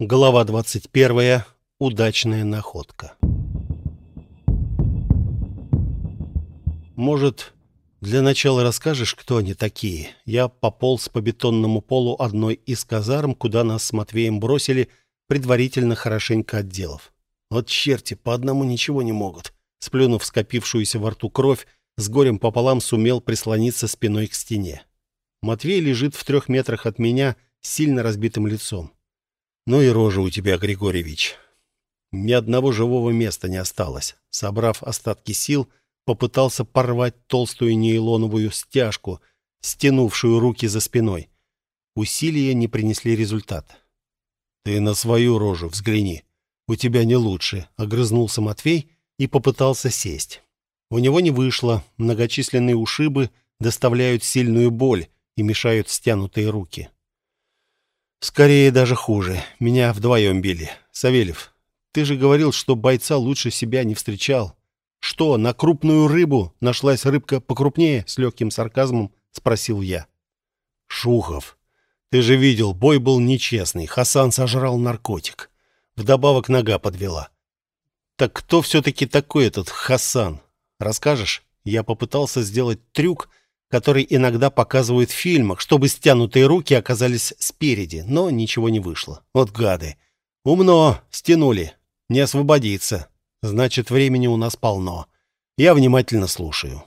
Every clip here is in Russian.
Глава 21. Удачная находка. Может, для начала расскажешь, кто они такие? Я пополз по бетонному полу одной из казарм, куда нас с Матвеем бросили, предварительно хорошенько отделав. Вот черти, по одному ничего не могут. Сплюнув скопившуюся во рту кровь, с горем пополам сумел прислониться спиной к стене. Матвей лежит в трех метрах от меня, с сильно разбитым лицом. Ну и рожа у тебя, Григорьевич. Ни одного живого места не осталось. Собрав остатки сил, попытался порвать толстую нейлоновую стяжку, стянувшую руки за спиной. Усилия не принесли результат. «Ты на свою рожу взгляни. У тебя не лучше», — огрызнулся Матвей и попытался сесть. У него не вышло. Многочисленные ушибы доставляют сильную боль и мешают стянутые руки. Скорее даже хуже. Меня вдвоем били. Савельев, ты же говорил, что бойца лучше себя не встречал. Что, на крупную рыбу нашлась рыбка покрупнее? С легким сарказмом спросил я. Шухов, ты же видел, бой был нечестный. Хасан сожрал наркотик. Вдобавок нога подвела. Так кто все-таки такой этот Хасан? Расскажешь? Я попытался сделать трюк, который иногда показывают в фильмах, чтобы стянутые руки оказались спереди, но ничего не вышло. Вот гады. Умно, стянули. Не освободиться. Значит, времени у нас полно. Я внимательно слушаю.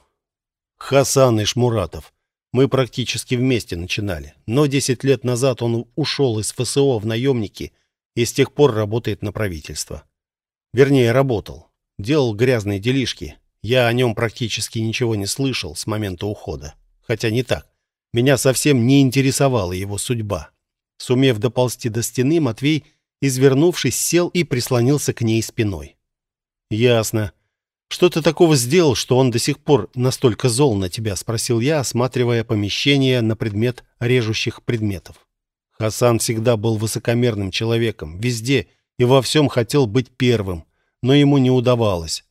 Хасан и Шмуратов. Мы практически вместе начинали. Но 10 лет назад он ушел из ФСО в наемники и с тех пор работает на правительство. Вернее, работал. Делал грязные делишки. Я о нем практически ничего не слышал с момента ухода. Хотя не так. Меня совсем не интересовала его судьба. Сумев доползти до стены, Матвей, извернувшись, сел и прислонился к ней спиной. «Ясно. Что ты такого сделал, что он до сих пор настолько зол на тебя?» — спросил я, осматривая помещение на предмет режущих предметов. Хасан всегда был высокомерным человеком, везде и во всем хотел быть первым, но ему не удавалось.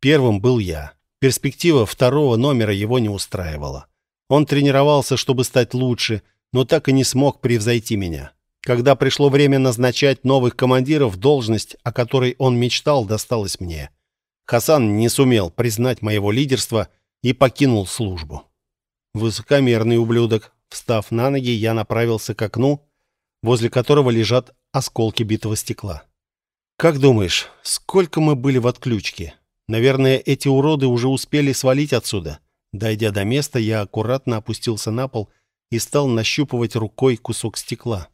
Первым был я. Перспектива второго номера его не устраивала. Он тренировался, чтобы стать лучше, но так и не смог превзойти меня. Когда пришло время назначать новых командиров, должность, о которой он мечтал, досталась мне. Хасан не сумел признать моего лидерства и покинул службу. Высокомерный ублюдок. Встав на ноги, я направился к окну, возле которого лежат осколки битого стекла. «Как думаешь, сколько мы были в отключке?» Наверное, эти уроды уже успели свалить отсюда. Дойдя до места, я аккуратно опустился на пол и стал нащупывать рукой кусок стекла.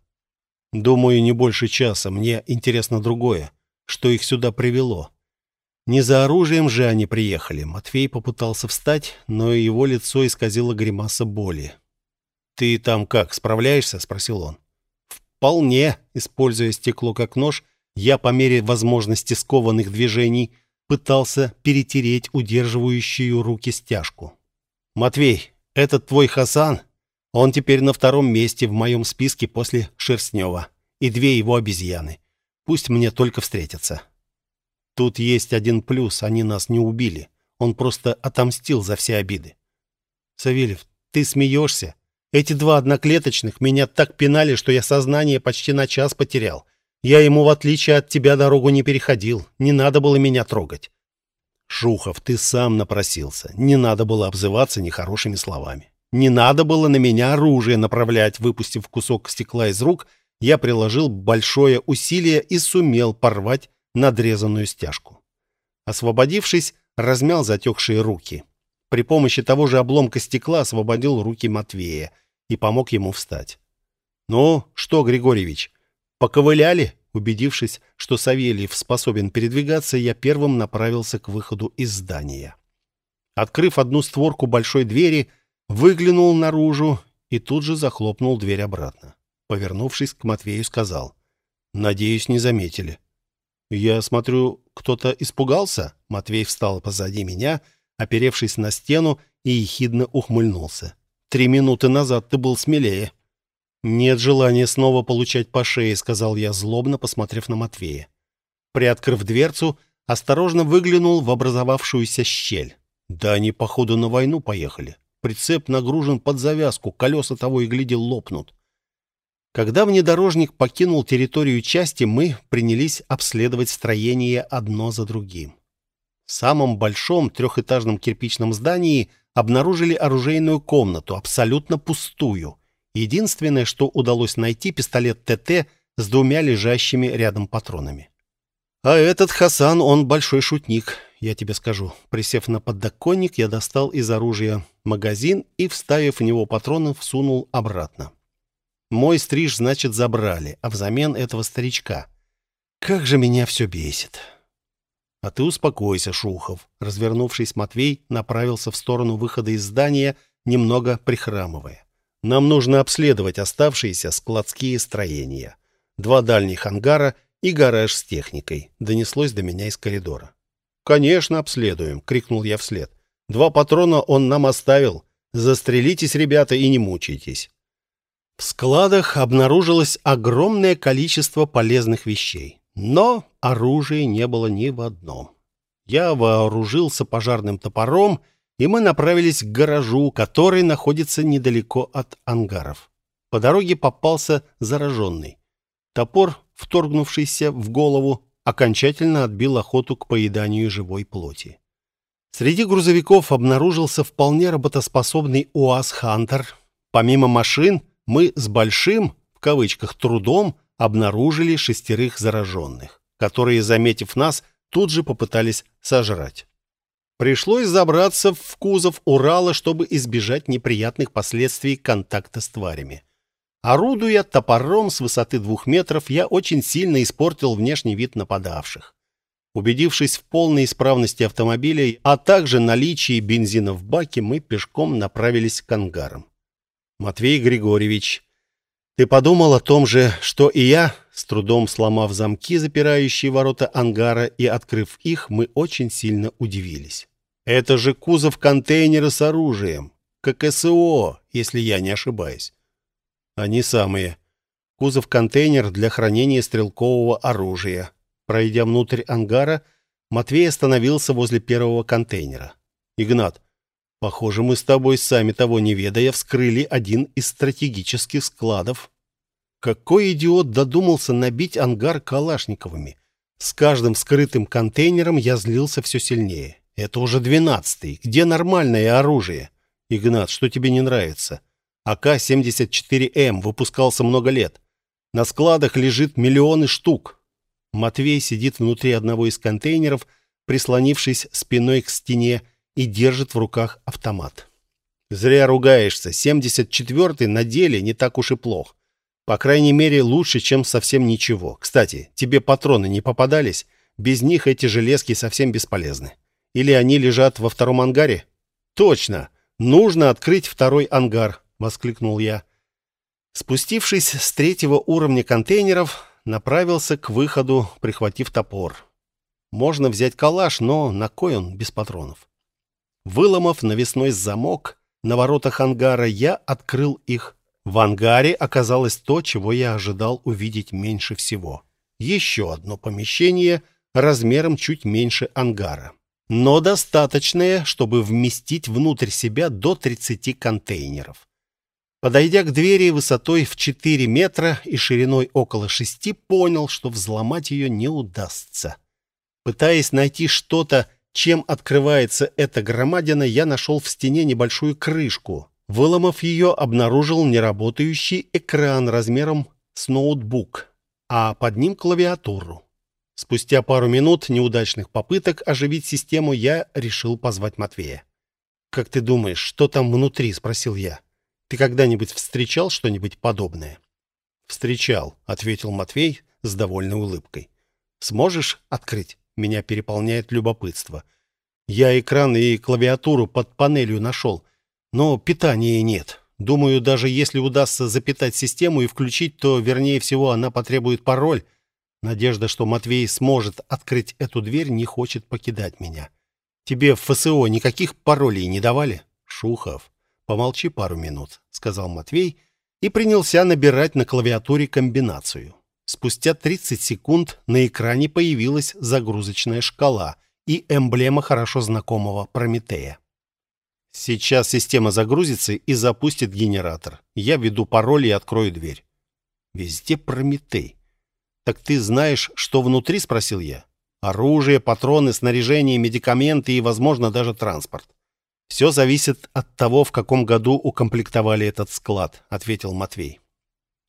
Думаю, не больше часа. Мне интересно другое. Что их сюда привело? Не за оружием же они приехали. Матвей попытался встать, но его лицо исказило гримаса боли. «Ты там как, справляешься?» — спросил он. «Вполне». Используя стекло как нож, я по мере возможности скованных движений пытался перетереть удерживающую руки стяжку. «Матвей, этот твой Хасан, он теперь на втором месте в моем списке после Шерстнева и две его обезьяны. Пусть мне только встретятся. Тут есть один плюс, они нас не убили. Он просто отомстил за все обиды. Савельев, ты смеешься? Эти два одноклеточных меня так пинали, что я сознание почти на час потерял. Я ему, в отличие от тебя, дорогу не переходил. Не надо было меня трогать. Шухов, ты сам напросился. Не надо было обзываться нехорошими словами. Не надо было на меня оружие направлять. Выпустив кусок стекла из рук, я приложил большое усилие и сумел порвать надрезанную стяжку. Освободившись, размял затекшие руки. При помощи того же обломка стекла освободил руки Матвея и помог ему встать. «Ну, что, Григорьевич, Поковыляли. Убедившись, что Савельев способен передвигаться, я первым направился к выходу из здания. Открыв одну створку большой двери, выглянул наружу и тут же захлопнул дверь обратно. Повернувшись к Матвею, сказал. «Надеюсь, не заметили». «Я смотрю, кто-то испугался?» Матвей встал позади меня, оперевшись на стену, и ехидно ухмыльнулся. «Три минуты назад ты был смелее». «Нет желания снова получать по шее», — сказал я, злобно посмотрев на Матвея. Приоткрыв дверцу, осторожно выглянул в образовавшуюся щель. Да они, походу, на войну поехали. Прицеп нагружен под завязку, колеса того и гляди лопнут. Когда внедорожник покинул территорию части, мы принялись обследовать строение одно за другим. В самом большом трехэтажном кирпичном здании обнаружили оружейную комнату, абсолютно пустую. Единственное, что удалось найти, пистолет ТТ с двумя лежащими рядом патронами. А этот Хасан, он большой шутник, я тебе скажу. Присев на подоконник, я достал из оружия магазин и, вставив в него патроны, всунул обратно. Мой стриж, значит, забрали, а взамен этого старичка. Как же меня все бесит. А ты успокойся, Шухов. Развернувшись, Матвей направился в сторону выхода из здания, немного прихрамывая. Нам нужно обследовать оставшиеся складские строения. Два дальних ангара и гараж с техникой. Донеслось до меня из коридора. «Конечно, обследуем!» — крикнул я вслед. «Два патрона он нам оставил. Застрелитесь, ребята, и не мучайтесь». В складах обнаружилось огромное количество полезных вещей, но оружия не было ни в одном. Я вооружился пожарным топором, и мы направились к гаражу, который находится недалеко от ангаров. По дороге попался зараженный. Топор, вторгнувшийся в голову, окончательно отбил охоту к поеданию живой плоти. Среди грузовиков обнаружился вполне работоспособный УАЗ «Хантер». Помимо машин, мы с большим, в кавычках, трудом обнаружили шестерых зараженных, которые, заметив нас, тут же попытались сожрать. Пришлось забраться в кузов Урала, чтобы избежать неприятных последствий контакта с тварями. Орудуя топором с высоты двух метров, я очень сильно испортил внешний вид нападавших. Убедившись в полной исправности автомобиля, а также наличии бензина в баке, мы пешком направились к ангарам. Матвей Григорьевич, ты подумал о том же, что и я, с трудом сломав замки, запирающие ворота ангара, и открыв их, мы очень сильно удивились. Это же кузов контейнера с оружием, ККСО, если я не ошибаюсь. Они самые. Кузов-контейнер для хранения стрелкового оружия. Пройдя внутрь ангара, Матвей остановился возле первого контейнера. «Игнат, Похоже, мы с тобой, сами того не ведая, вскрыли один из стратегических складов. Какой идиот додумался набить ангар калашниковыми? С каждым скрытым контейнером я злился все сильнее. Это уже двенадцатый. Где нормальное оружие? Игнат, что тебе не нравится? АК-74М выпускался много лет. На складах лежит миллионы штук. Матвей сидит внутри одного из контейнеров, прислонившись спиной к стене, и держит в руках автомат. Зря ругаешься. 74-й на деле не так уж и плох. По крайней мере, лучше, чем совсем ничего. Кстати, тебе патроны не попадались? Без них эти железки совсем бесполезны. Или они лежат во втором ангаре? Точно. Нужно открыть второй ангар, воскликнул я. Спустившись с третьего уровня контейнеров, направился к выходу, прихватив топор. Можно взять калаш, но на кой он без патронов? Выломав навесной замок на воротах ангара, я открыл их. В ангаре оказалось то, чего я ожидал увидеть меньше всего. Еще одно помещение размером чуть меньше ангара. Но достаточное, чтобы вместить внутрь себя до 30 контейнеров. Подойдя к двери высотой в 4 метра и шириной около 6, понял, что взломать ее не удастся. Пытаясь найти что-то, чем открывается эта громадина, я нашел в стене небольшую крышку. Выломав ее, обнаружил неработающий экран размером с ноутбук, а под ним клавиатуру. Спустя пару минут неудачных попыток оживить систему, я решил позвать Матвея. «Как ты думаешь, что там внутри?» — спросил я. «Ты когда-нибудь встречал что-нибудь подобное?» «Встречал», — ответил Матвей с довольной улыбкой. «Сможешь открыть?» Меня переполняет любопытство. Я экран и клавиатуру под панелью нашел, но питания нет. Думаю, даже если удастся запитать систему и включить, то, вернее всего, она потребует пароль. Надежда, что Матвей сможет открыть эту дверь, не хочет покидать меня. Тебе в ФСО никаких паролей не давали? Шухов, помолчи пару минут, сказал Матвей и принялся набирать на клавиатуре комбинацию. Спустя 30 секунд на экране появилась загрузочная шкала и эмблема хорошо знакомого Прометея. Сейчас система загрузится и запустит генератор. Я введу пароль и открою дверь. Везде Прометей. «Так ты знаешь, что внутри?» — спросил я. «Оружие, патроны, снаряжение, медикаменты и, возможно, даже транспорт». «Все зависит от того, в каком году укомплектовали этот склад», — ответил Матвей.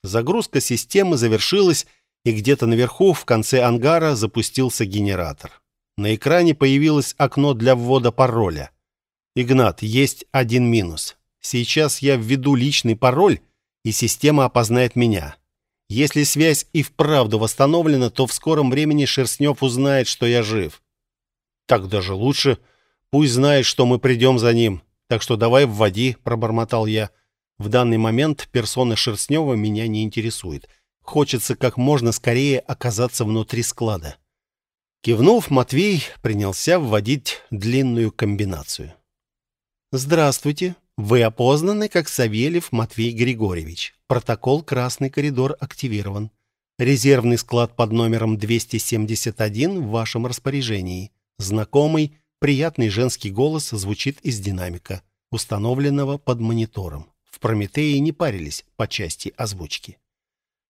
Загрузка системы завершилась, и где-то наверху, в конце ангара, запустился генератор. На экране появилось окно для ввода пароля. «Игнат, есть один минус. Сейчас я введу личный пароль, и система опознает меня. Если связь и вправду восстановлена, то в скором времени Шерстнев узнает, что я жив. Так даже лучше. Пусть знает, что мы придем за ним. Так что давай вводи, пробормотал я. В данный момент персона Шерстнева меня не интересует. Хочется как можно скорее оказаться внутри склада. Кивнув, Матвей принялся вводить длинную комбинацию. «Здравствуйте. Вы опознаны как Савельев Матвей Григорьевич. Протокол «Красный коридор» активирован. Резервный склад под номером 271 в вашем распоряжении. Знакомый, приятный женский голос звучит из динамика, установленного под монитором. В Прометее не парились по части озвучки.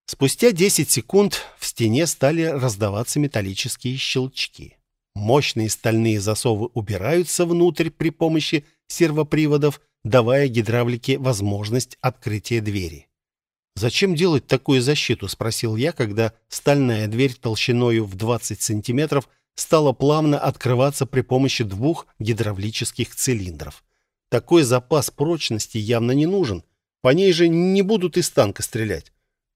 Спустя 10 секунд в стене стали раздаваться металлические щелчки. Мощные стальные засовы убираются внутрь при помощи сервоприводов, давая гидравлике возможность открытия двери. «Зачем делать такую защиту?» — спросил я, когда стальная дверь толщиною в 20 сантиметров стала плавно открываться при помощи двух гидравлических цилиндров. Такой запас прочности явно не нужен. По ней же не будут из танка стрелять.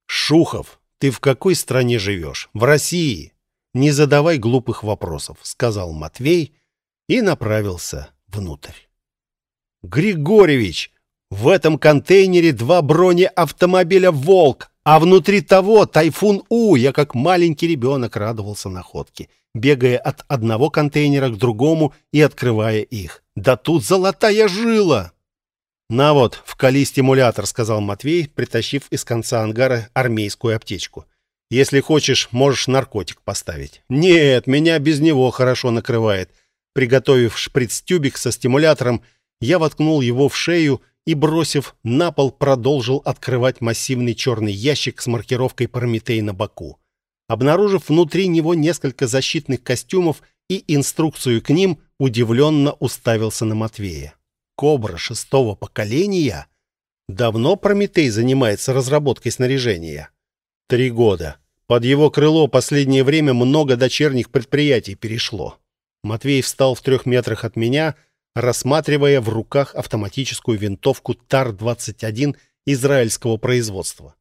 «Шухов, ты в какой стране живешь? В России!» «Не задавай глупых вопросов», — сказал Матвей и направился внутрь. «Григорьевич, в этом контейнере два бронеавтомобиля «Волк», а внутри того «Тайфун У». Я как маленький ребенок радовался находке, бегая от одного контейнера к другому и открывая их. «Да тут золотая жила!» «На вот, вкали стимулятор», — сказал Матвей, притащив из конца ангара армейскую аптечку. «Если хочешь, можешь наркотик поставить». «Нет, меня без него хорошо накрывает». Приготовив шприц-тюбик со стимулятором, я воткнул его в шею и, бросив на пол, продолжил открывать массивный черный ящик с маркировкой «Прометей» на боку. Обнаружив внутри него несколько защитных костюмов и инструкцию к ним, удивленно уставился на Матвея. «Кобра шестого поколения?» Давно Прометей занимается разработкой снаряжения? Три года. Под его крыло последнее время много дочерних предприятий перешло. Матвей встал в трех метрах от меня рассматривая в руках автоматическую винтовку ТАР-21 израильского производства.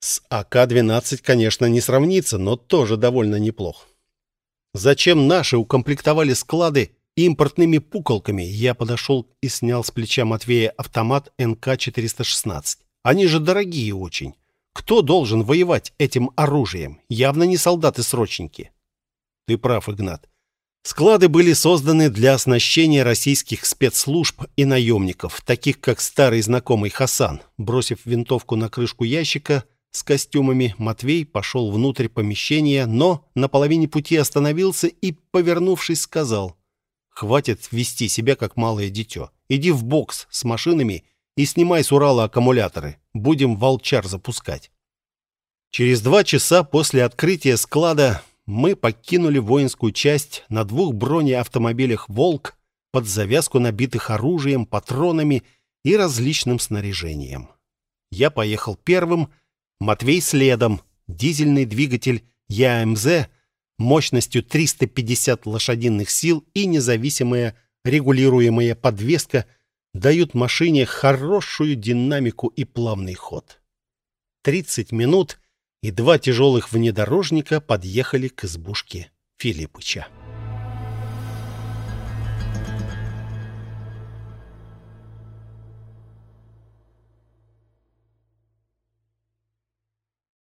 С АК-12, конечно, не сравнится, но тоже довольно неплох. Зачем наши укомплектовали склады импортными пуколками? Я подошел и снял с плеча Матвея автомат НК-416. Они же дорогие очень. Кто должен воевать этим оружием? Явно не солдаты-срочники. Ты прав, Игнат. Склады были созданы для оснащения российских спецслужб и наемников, таких как старый знакомый Хасан. Бросив винтовку на крышку ящика с костюмами, Матвей пошел внутрь помещения, но на половине пути остановился и, повернувшись, сказал, «Хватит вести себя как малое дитё. Иди в бокс с машинами и снимай с Урала аккумуляторы. Будем волчар запускать». Через два часа после открытия склада мы покинули воинскую часть на двух бронеавтомобилях «Волк» под завязку набитых оружием, патронами и различным снаряжением. Я поехал первым, Матвей следом. Дизельный двигатель ЯМЗ мощностью 350 лошадиных сил и независимая регулируемая подвеска дают машине хорошую динамику и плавный ход. 30 минут — и два тяжелых внедорожника подъехали к избушке Филиппыча.